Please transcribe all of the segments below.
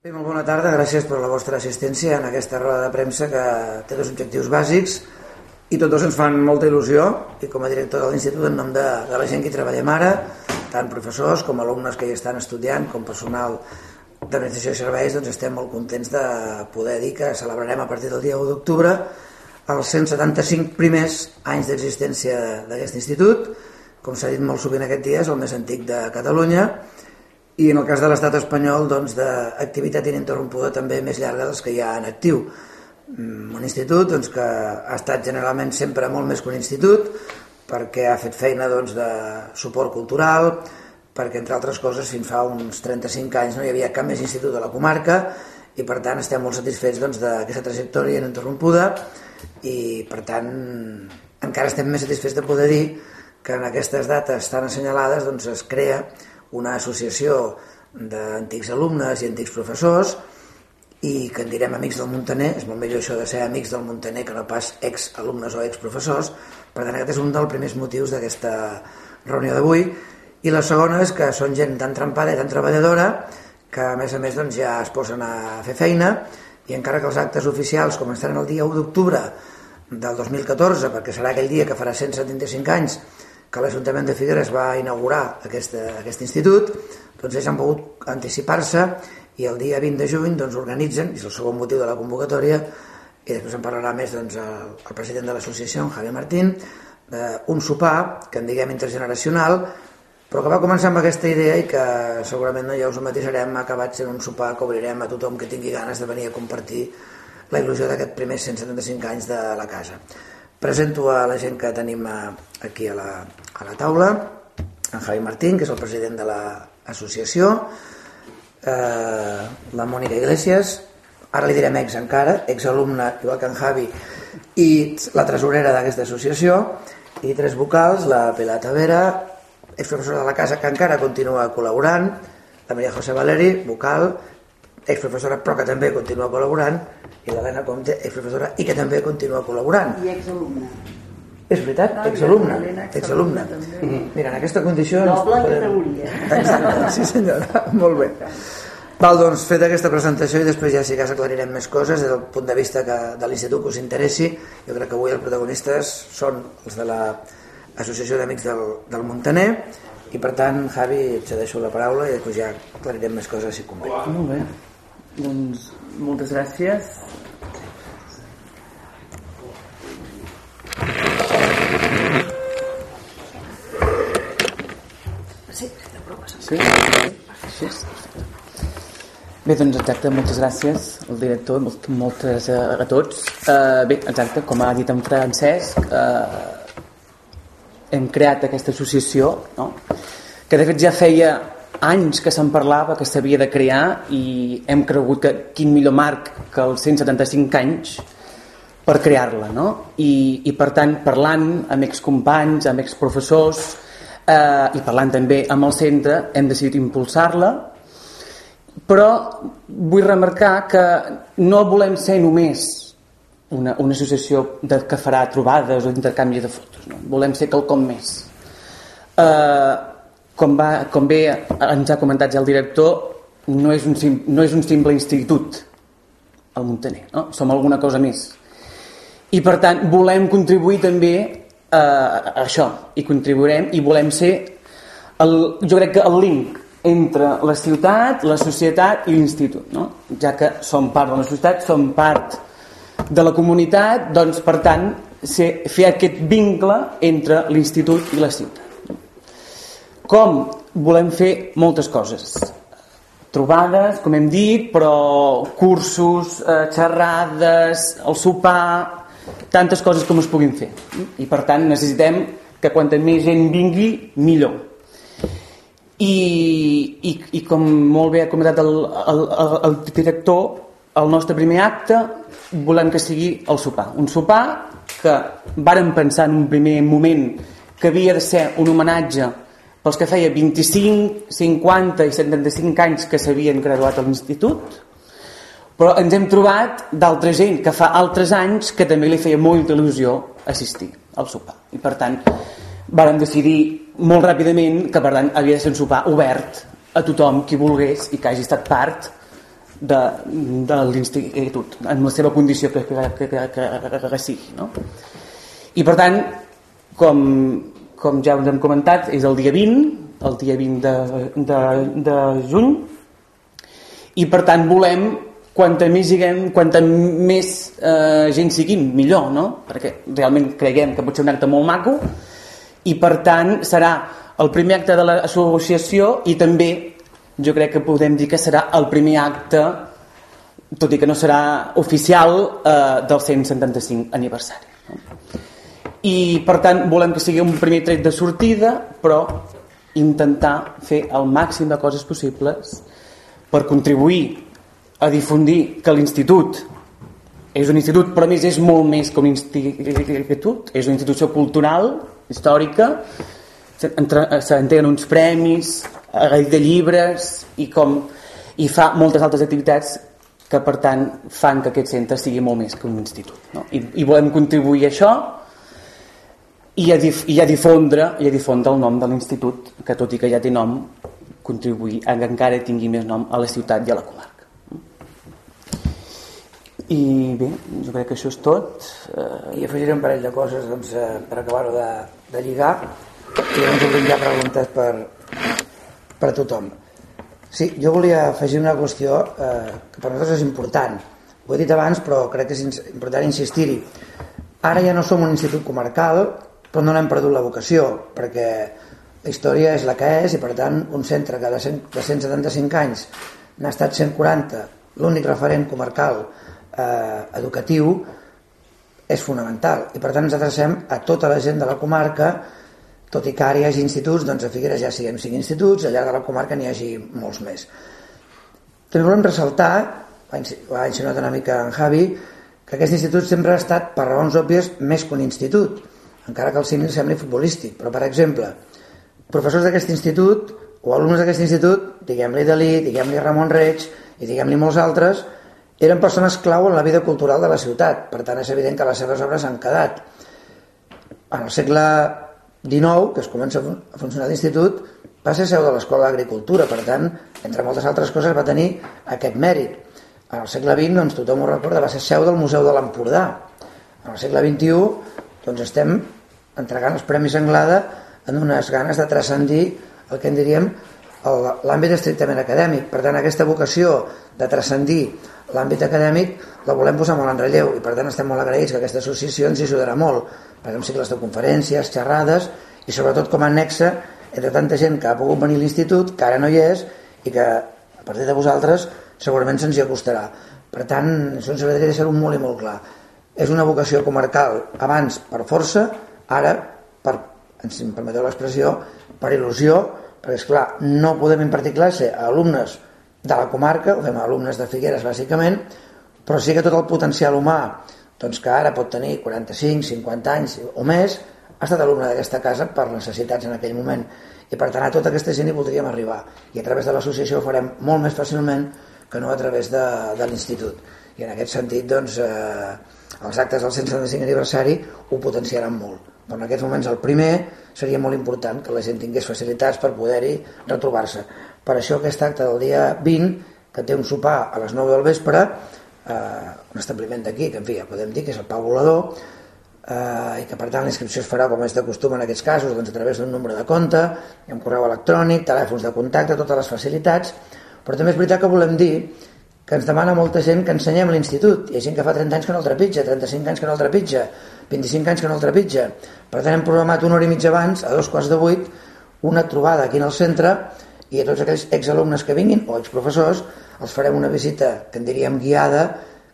Bé, molt bona tarda, gràcies per la vostra assistència en aquesta roda de premsa que té dos objectius bàsics i tots dos ens fan molta il·lusió i com a director de l'Institut en nom de, de la gent que hi treballem ara, tant professors com alumnes que hi estan estudiant com personal d'administració i serveis, doncs estem molt contents de poder dir que celebrarem a partir del dia 1 d'octubre els 175 primers anys d'existència d'aquest institut. Com s'ha dit molt sovint aquest dia, és el més antic de Catalunya i en el cas de l'estat espanyol doncs, d'activitat ininterrompuda també més llarga dels que hi ha en actiu. Mm, un institut doncs, que ha estat generalment sempre molt més que un institut perquè ha fet feina doncs, de suport cultural, perquè entre altres coses fins fa uns 35 anys no hi havia cap més institut de la comarca i per tant estem molt satisfets doncs, d'aquesta doncs, trajectòria ininterrompuda i per tant encara estem més satisfets de poder dir que en aquestes dates tan assenyalades doncs, es crea una associació d'antics alumnes i antics professors i que en direm Amics del Montaner, és molt millor això de ser Amics del Montaner que no pas ex-alumnes o ex-professors, per tant aquest és un dels primers motius d'aquesta reunió d'avui, i la segona és que són gent tan trempada i tan treballadora que a més a més doncs, ja es posen a fer feina i encara que els actes oficials començaran el dia 1 d'octubre del 2014, perquè serà aquell dia que farà 175 anys que l'Ajuntament de Figueres va inaugurar aquest, aquest institut, doncs ells han pogut anticipar-se i el dia 20 de juny doncs, organitzen, és el segon motiu de la convocatòria, i després en parlarà més doncs, el, el president de l'associació, Javier Martín, eh, un sopar, que en diguem intergeneracional, però que va començar amb aquesta idea i que segurament no, ja us ho matisarem, ha acabat sent un sopar que obrirem a tothom que tingui ganes de venir a compartir la il·lusió d'aquest primer 175 anys de la casa. Presento a la gent que tenim aquí a la, a la taula, en Javi Martín, que és el president de l'associació, eh, la Mònica Iglesias, ara li direm ex encara, exalumna, igual que en Javi, i la tresorera d'aquesta associació, i tres vocals, la Pilar Tavera, exprofessora de la casa que encara continua col·laborant, la Maria José Valeri, vocal, exprofessora però que també continua col·laborant, i l'Helena Comte és professora i que també continua col·laborant. I exalumna. És veritat, no, exalumna. Exalumna. Mm. Mira, en aquesta condició... Doble categoria. Exacte, sí senyora, molt bé. Val, doncs, fet aquesta presentació i després ja sí que aclarirem més coses des del punt de vista que, de l'institut que us interessi. Jo crec que avui els protagonistes són els de l'Associació d'Amics del, del Montaner i per tant, Javi, et cedeixo la paraula i després ja aclarirem més coses si convé. Molt bé. Doncs moltes gràcies. Sí? Sí? Bé, doncs exacte, moltes gràcies al director, moltes a, a tots. Uh, bé, exacte, com ha dit en Francesc, uh, hem creat aquesta associació, no? que de fet ja feia anys que se'n parlava que s'havia de crear i hem cregut que quin millor marc que els 175 anys per crear-la no? I, i per tant parlant amb excompanys, amb exprofessors eh, i parlant també amb el centre hem decidit impulsar-la però vull remarcar que no volem ser només una, una associació de, que farà trobades o intercanvi de fotos no? volem ser quelcom més eh, com, va, com bé ens ha comentat ja el director, no és un, no és un simple institut al Montaner, no? som alguna cosa més. I per tant volem contribuir també a, a això, i contribuirem, i volem ser, el, jo crec que el link entre la ciutat, la societat i l'institut, no? ja que som part de la societat, som part de la comunitat, doncs per tant ser, fer aquest vincle entre l'institut i la ciutat. Com? Volem fer moltes coses. Trobades, com hem dit, però cursos, eh, xerrades, el sopar, tantes coses com es puguin fer. I per tant necessitem que quanta més gent vingui, millor. I, i, i com molt bé ha comentat el, el, el, el director, el nostre primer acte volem que sigui el sopar. Un sopar que vàrem pensar en un primer moment que havia de ser un homenatge pels que feia 25, 50 i 75 anys que s'havien graduat a l'institut, però ens hem trobat d'altra gent que fa altres anys que també li feia molta il·lusió assistir al sopar. I per tant, vàrem decidir molt ràpidament que per tant havia de ser un sopar obert a tothom qui volgués i que hagi estat part de, de l'institut, en la seva condició que, que, que, que, que, que sigui. No? I per tant, com, com ja us hem comentat, és el dia 20, el dia 20 de, de, de juny, i per tant volem quanta més, siguem, quanta més eh, gent siguin, millor, no? Perquè realment creiem que pot ser un acte molt maco i per tant serà el primer acte de l'associació i també jo crec que podem dir que serà el primer acte tot i que no serà oficial eh, del 175 aniversari. I per tant volem que sigui un primer tret de sortida però intentar fer el màxim de coses possibles per contribuir a difundir que l'institut és un institut, però a més és molt més que un institut, és una institució cultural, històrica, s'entenen uns premis, de llibres i, com, i fa moltes altres activitats que per tant fan que aquest centre sigui molt més que un institut. No? I, I volem contribuir a això i a, dif i a difondre i a difondre el nom de l'institut, que tot i que ja té nom, contribuir a que encara tingui més nom a la ciutat i a la comarca. I bé, jo crec que això és tot. I afegiré un parell de coses doncs, eh, per acabar-ho de, de lligar i llavors obrim ja preguntes per, per a tothom. Sí, jo volia afegir una qüestió eh, que per nosaltres és important. Ho he dit abans, però crec que és important insistir-hi. Ara ja no som un institut comarcal, però no n'hem perdut la vocació, perquè la història és la que és i per tant un centre que de, 100, de 175 anys n'ha estat 140, l'únic referent comarcal eh, educatiu és fonamental. I per tant ens adrecem a tota la gent de la comarca tot i que ara hi hagi instituts doncs a Figueres ja siguem 5 instituts allà de la comarca n'hi hagi molts més. També volem ressaltar ho ha insinuat una mica en Javi que aquest institut sempre ha estat per raons òbvies més que un institut encara que el símil sembli futbolístic però per exemple professors d'aquest institut o alumnes d'aquest institut diguem-li Dalí, diguem-li Ramon Reig i diguem-li molts altres eren persones clau en la vida cultural de la ciutat, per tant és evident que les seves obres han quedat. En el segle XIX, que es comença a funcionar l'institut, va ser seu de l'Escola d'Agricultura, per tant, entre moltes altres coses va tenir aquest mèrit. En el segle XX, doncs, tothom ho recorda, va ser seu del Museu de l'Empordà. En el segle XXI, doncs, estem entregant els Premis Anglada en unes ganes de transcendir el que en diríem l'àmbit estrictament acadèmic. Per tant, aquesta vocació de transcendir l'àmbit acadèmic la volem posar molt en relleu i per tant estem molt agraïts que aquesta associació ens ajudarà molt. Per exemple cicles de conferències, xerrades i sobretot com a nexe entre tanta gent que ha pogut venir a l'institut que ara no hi és i que a partir de vosaltres segurament se'ns hi acostarà. Per tant això ens agradaria deixar-ho molt i molt clar és una vocació comarcal abans per força ara per, si em permeteu l'expressió per il·lusió perquè és clar no podem impartir classe a alumnes de la comarca, ho fem a alumnes de Figueres bàsicament, però sí que tot el potencial humà doncs que ara pot tenir 45, 50 anys o més, ha estat alumne d'aquesta casa per necessitats en aquell moment. I per tant a tota aquesta gent hi voldríem arribar. I a través de l'associació ho farem molt més fàcilment que no a través de, de l'institut. I en aquest sentit doncs, eh, els actes del 175 aniversari ho potenciaran molt. Però en aquests moments el primer seria molt important que la gent tingués facilitats per poder-hi retrobar-se. Per això aquest acte del dia 20, que té un sopar a les 9 del vespre, eh, un establiment d'aquí, que en fi, ja podem dir que és el Pau Volador, eh, i que per tant la inscripció es farà com és de costum en aquests casos doncs a través d'un nombre de compte, un correu electrònic, telèfons de contacte, totes les facilitats, però també és veritat que volem dir que ens demana molta gent que ensenyem l'institut. Hi ha gent que fa 30 anys que no el trepitja, 35 anys que no el trepitja, 25 anys que no el trepitja. Per tant, hem programat una hora i mitja abans, a dos quarts de vuit, una trobada aquí en el centre i a tots aquells exalumnes que vinguin o exprofessors els farem una visita que en diríem guiada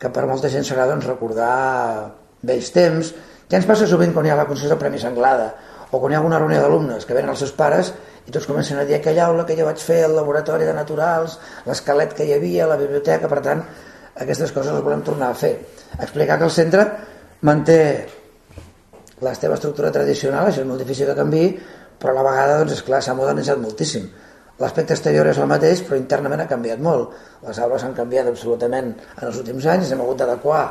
que per molta gent serà doncs, recordar vells temps ja ens passa sovint quan hi ha la concessió del Premi Sanglada o quan hi ha alguna reunió d'alumnes que venen els seus pares i tots comencen a dir aquella aula que jo vaig fer el laboratori de naturals, l'esquelet que hi havia, la biblioteca, per tant aquestes coses les volem tornar a fer. Explicar que el centre manté la seva estructura tradicional, això és molt difícil que canvi però a la vegada doncs, esclar, s'ha modernitzat moltíssim. L'aspecte exterior és el mateix, però internament ha canviat molt. Les aules han canviat absolutament en els últims anys, hem hagut d'adequar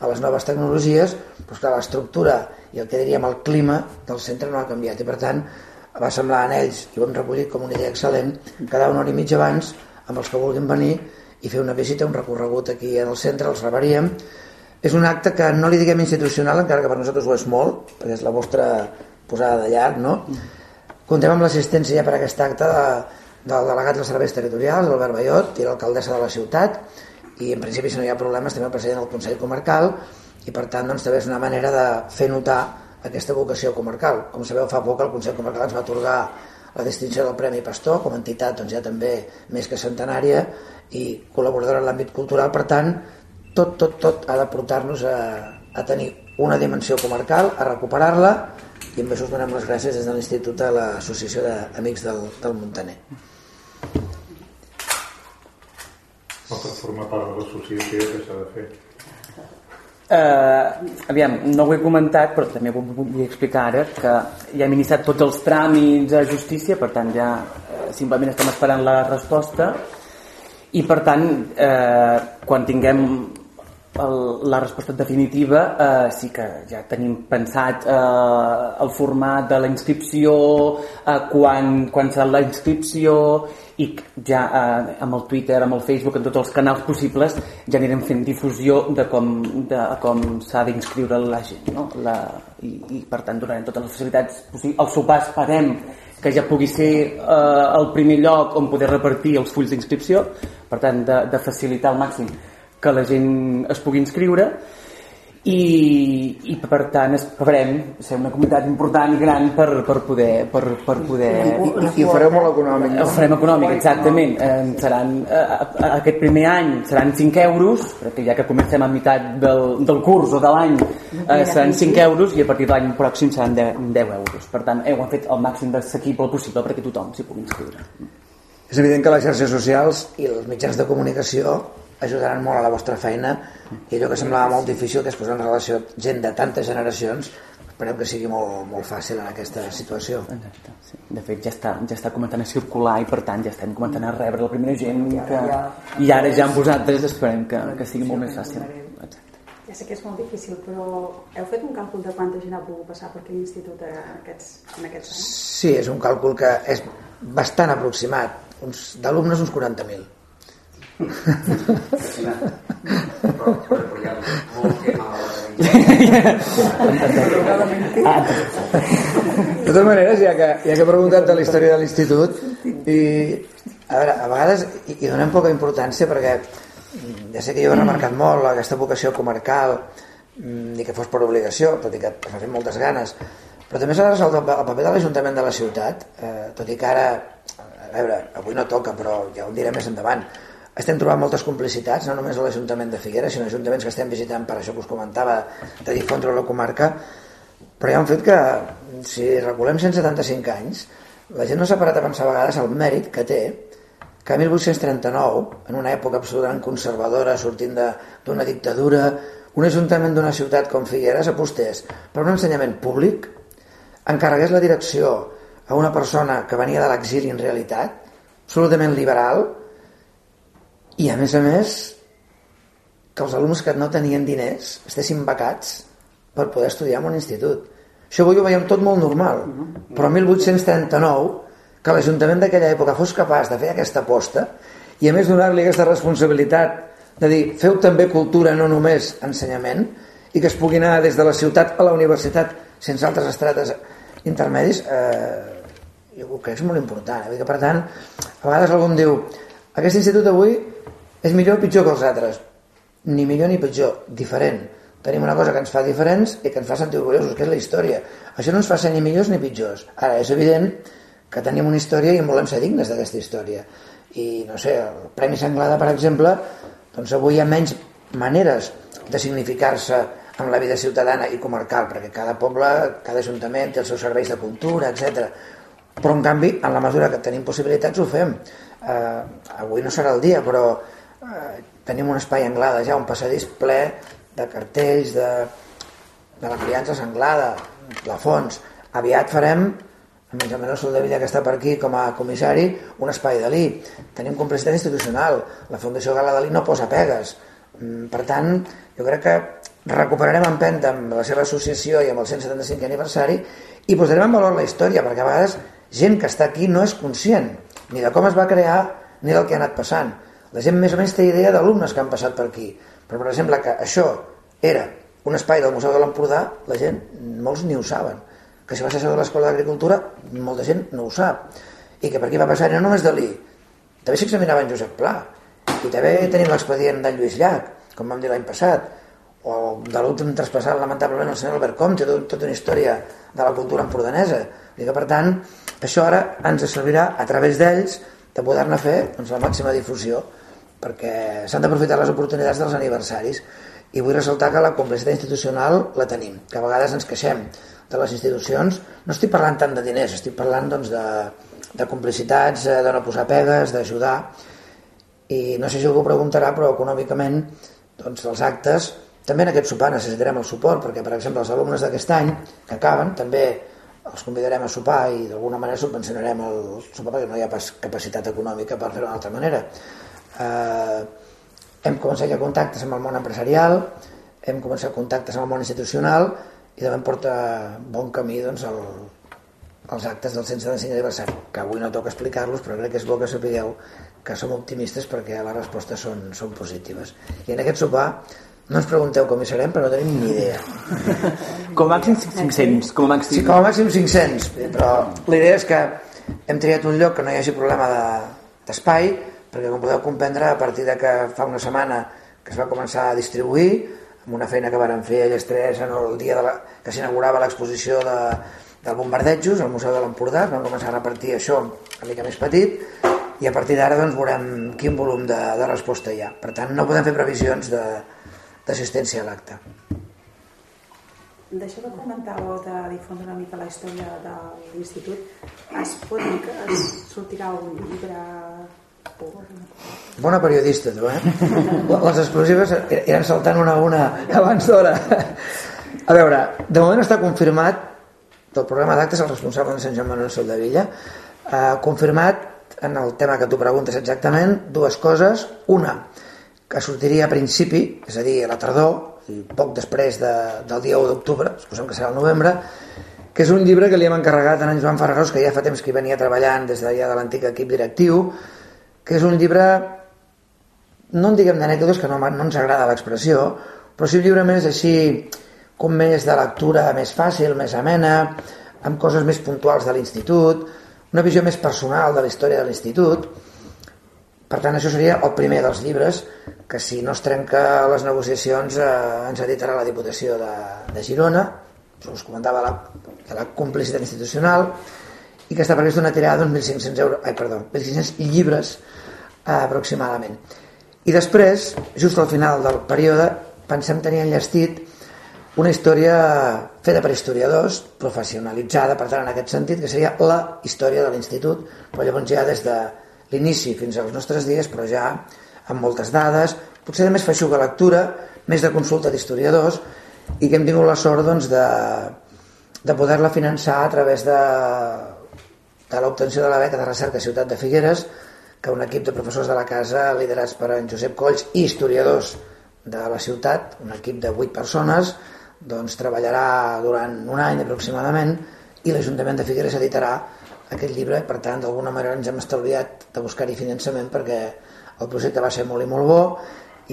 a les noves tecnologies, però l'estructura i el que diríem el clima del centre no ha canviat. I per tant va semblar en ells, i ho hem recollit com una idea excel·lent, quedar una hora i mitja abans amb els que vulguin venir i fer una visita, un recorregut aquí en el centre, els rebaríem. És un acte que no li diguem institucional, encara que per nosaltres ho és molt, perquè és la vostra posada de llarg, no? Contem amb l'assistència ja per aquest acte de, del delegat dels serveis territorials, Albert Bayot, i l'alcaldessa de la ciutat, i en principi si no hi ha problemes també el president del Consell Comarcal, i per tant doncs, també és una manera de fer notar aquesta vocació comarcal. Com sabeu, fa poc el Consell Comarcal ens va atorgar la distinció del Premi Pastor com a entitat doncs, ja també més que centenària i col·laboradora en l'àmbit cultural, per tant, tot, tot, tot ha de portar-nos a, a tenir una dimensió comarcal, a recuperar-la i amb això us donem les gràcies des de l'Institut a l'Associació d'Amics del, del Montaner. Per formar part de l'associació que s'ha de fer. Uh, aviam, no ho he comentat però també ho vull explicar ara que ja hem iniciat tots els tràmits a justícia per tant ja uh, simplement estem esperant la resposta. I per tant eh, quan tinguem el, la resposta definitiva eh, sí que ja tenim pensat eh, el format de la inscripció eh, quan, quan serà la inscripció i ja eh, amb el Twitter, amb el Facebook, en tots els canals possibles ja anirem fent difusió de com, de com s'ha d'inscriure la gent no? la, i, i per tant donarem totes les facilitats possibles. El sopar esperem que ja pugui ser eh, el primer lloc on poder repartir els fulls d'inscripció per tant de, de facilitar al màxim que la gent es pugui inscriure i, i per tant esperem ser una comunitat important i gran per, per poder per, per poder I, i ho fareu molt econòmic no? ho farem econòmic, exactament. Eh, seran, eh, aquest primer any seran 5 euros perquè ja que comencem a meitat del, del curs o de l'any eh, seran 5 euros i a partir de l'any pròxim seran 10, 10 euros. Per tant hem fet el màxim d'assequible possible perquè tothom s'hi pugui inscriure. És evident que les xarxes socials i els mitjans de comunicació ajudaran molt a la vostra feina i allò que semblava molt difícil que és posar en relació gent de tantes generacions esperem que sigui molt, molt fàcil en aquesta situació Exacte, sí. de fet ja està, ja està començant a circular i per tant ja estem començant a rebre la primera gent que, i ara ja amb vosaltres esperem que, que sigui molt més fàcil Exacte. Ja sé que és molt difícil, però heu fet un càlcul de quanta gent ha pogut passar per aquell institut en aquests, en aquests anys? Sí, és un càlcul que és bastant aproximat. Uns, d'alumnes uns 40.000. De totes maneres, ja que, ja que he preguntat de la història de l'institut, i a, veure, a vegades hi, hi donem poca importància perquè ja sé que jo he remarcat molt aquesta vocació comarcal ni que fos per obligació, tot i que es va fer moltes ganes, però també s'ha de resoldre el paper de l'Ajuntament de la ciutat, eh, tot i que ara, a veure, avui no toca, però ja ho diré més endavant, estem trobant moltes complicitats, no només a l'Ajuntament de Figueres, sinó ajuntaments que estem visitant per això que us comentava de difondre la comarca, però hi ha un fet que, si reculem 175 anys, la gent no s'ha parat a pensar a vegades el mèrit que té que a 1839, en una època absolutament conservadora, sortint d'una dictadura, un ajuntament d'una ciutat com Figueres apostés per un ensenyament públic, encarregués la direcció a una persona que venia de l'exili en realitat, absolutament liberal, i a més a més que els alumnes que no tenien diners estessin becats per poder estudiar en un institut. Això avui ho veiem tot molt normal, però 1839 que l'Ajuntament d'aquella època fos capaç de fer aquesta aposta i a més donar-li aquesta responsabilitat de dir, feu també cultura, no només ensenyament, i que es pugui anar des de la ciutat a la universitat sense altres estrates intermedis, eh, jo crec que és molt important. Eh? Que, per tant, a vegades algú em diu aquest institut avui és millor o pitjor que els altres? Ni millor ni pitjor, diferent. Tenim una cosa que ens fa diferents i que ens fa sentir orgullosos, que és la història. Això no ens fa ser ni millors ni pitjors. Ara, és evident que tenim una història i en volem ser dignes d'aquesta història. I, no sé, el Premi Sanglada, per exemple, doncs avui hi ha menys maneres de significar-se amb la vida ciutadana i comarcal, perquè cada poble, cada ajuntament té els seus serveis de cultura, etc. Però, en canvi, en la mesura que tenim possibilitats, ho fem. Eh, avui no serà el dia, però eh, tenim un espai Anglada ja, un passadís ple de cartells, de, de la criança sanglada, la fons. Aviat farem el Benjamí Soldevilla que està per aquí com a comissari, un espai Dalí. Tenim complicitat institucional. La Fundació Gala Dalí no posa pegues. Mm, per tant, jo crec que recuperarem empenta amb la seva associació i amb el 175 aniversari i posarem en valor la història, perquè a vegades gent que està aquí no és conscient ni de com es va crear ni del que ha anat passant. La gent més o menys té idea d'alumnes que han passat per aquí, però per exemple que això era un espai del Museu de l'Empordà, la gent, molts ni ho saben. Que si va ser de l'Escola d'Agricultura, molta gent no ho sap. I que per aquí va passar, no només Dalí, també s'examinava en Josep Pla, i també tenim l'expedient d'en Lluís Llach, com vam dir l'any passat, o de l'últim traspassat lamentablement el senyor Albert Comte, tot, tota una història de la cultura empordanesa. I que per tant, això ara ens servirà a través d'ells de poder-ne fer doncs, la màxima difusió perquè s'han d'aprofitar les oportunitats dels aniversaris. I vull ressaltar que la complicitat institucional la tenim, que a vegades ens queixem de les institucions, no estic parlant tant de diners, estic parlant doncs, de, de complicitats, eh, de no posar pegues, d'ajudar, i no sé si algú preguntarà, però econòmicament doncs, els actes, també en aquest sopar necessitarem el suport, perquè per exemple els alumnes d'aquest any que acaben, també els convidarem a sopar i d'alguna manera subvencionarem el sopar perquè no hi ha pas capacitat econòmica per fer-ho d'una altra manera. Eh, hem començat ja contactes amb el món empresarial, hem començat contactes amb el món institucional i també em porta bon camí doncs, el, els actes del 175 aniversari, que avui no toca explicar-los, però crec que és bo que sapigueu que som optimistes perquè les respostes són, són positives. I en aquest sopar no ens pregunteu com hi serem, però no tenim ni idea. Com a màxim 500, com a màxim... Sí, com a màxim 500, però la idea és que hem triat un lloc que no hi hagi problema d'espai, de, perquè com podeu comprendre a partir de que fa una setmana que es va començar a distribuir amb una feina que varen fer elles tres en el dia de la, que s'inaugurava l'exposició de, del Bombardejos al Museu de l'Empordà vam començar a repartir això una mica més petit i a partir d'ara doncs, veurem quin volum de, de resposta hi ha per tant no podem fer previsions d'assistència a l'acte D'això que comentàveu de difondre una mica la història de l'institut, es pot dir que es sortirà un llibre Bona periodista, tu, eh? Les explosives eren saltant una a una abans d'hora. A veure, de moment està confirmat del programa d'actes el responsable de Sant Joan Manuel Soldavilla ha confirmat en el tema que tu preguntes exactament dues coses. Una, que sortiria a principi, és a dir, a la tardor, poc després de, del dia 1 d'octubre, suposem que serà el novembre, que és un llibre que li hem encarregat a en Joan Farragós, que ja fa temps que hi venia treballant des de, ja de l'antic equip directiu, que és un llibre no en diguem d'anècdotes que no, no ens agrada l'expressió però sí un llibre més així com més de lectura més fàcil, més amena amb coses més puntuals de l'institut una visió més personal de la història de l'institut per tant això seria el primer dels llibres que si no es trenca les negociacions eh, ens editarà la Diputació de, de Girona us comentava la, de la complicitat institucional i que està previst una tirada d'uns 1.500 euros, ai, perdó, 1.500 llibres eh, aproximadament. I després, just al final del període, pensem tenir enllestit una història feta per historiadors, professionalitzada, per tant, en aquest sentit, que seria la història de l'institut, però llavors ja des de l'inici fins als nostres dies, però ja amb moltes dades, potser de més feixuga lectura, més de consulta d'historiadors, i que hem tingut la sort doncs, de, de poder-la finançar a través de de l'obtenció de la beca de recerca Ciutat de Figueres, que un equip de professors de la casa liderats per en Josep Colls i historiadors de la ciutat, un equip de 8 persones, doncs treballarà durant un any aproximadament i l'Ajuntament de Figueres editarà aquest llibre, per tant, d'alguna manera ens hem estalviat de buscar-hi finançament perquè el projecte va ser molt i molt bo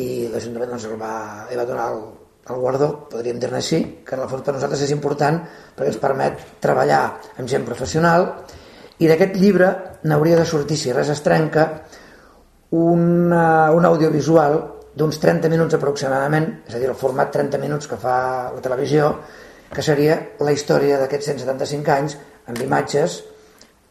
i l'Ajuntament doncs, el va, li va donar el, el guardó, podríem dir-ne així, que en el fons per nosaltres és important perquè ens permet treballar amb gent professional i d'aquest llibre n'hauria de sortir, si res es trenca, una, un audiovisual d'uns 30 minuts aproximadament, és a dir, el format 30 minuts que fa la televisió, que seria la història d'aquests 175 anys amb imatges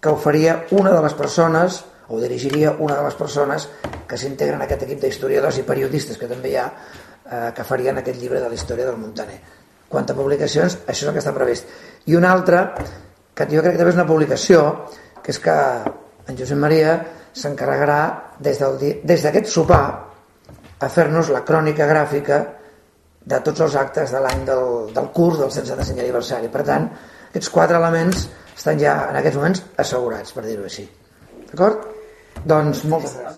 que oferia una de les persones o dirigiria una de les persones que s'integren en aquest equip d'historiadors i periodistes que també hi ha eh, que farien aquest llibre de la història del Montaner. Quant a publicacions, això és el que està previst. I una altra que jo crec que també és una publicació, que és que en Josep Maria s'encarregarà des d'aquest sopar a fer-nos la crònica gràfica de tots els actes de l'any del, del curs del 175 aniversari. Per tant, aquests quatre elements estan ja en aquests moments assegurats, per dir-ho així. D'acord? Doncs moltes gràcies.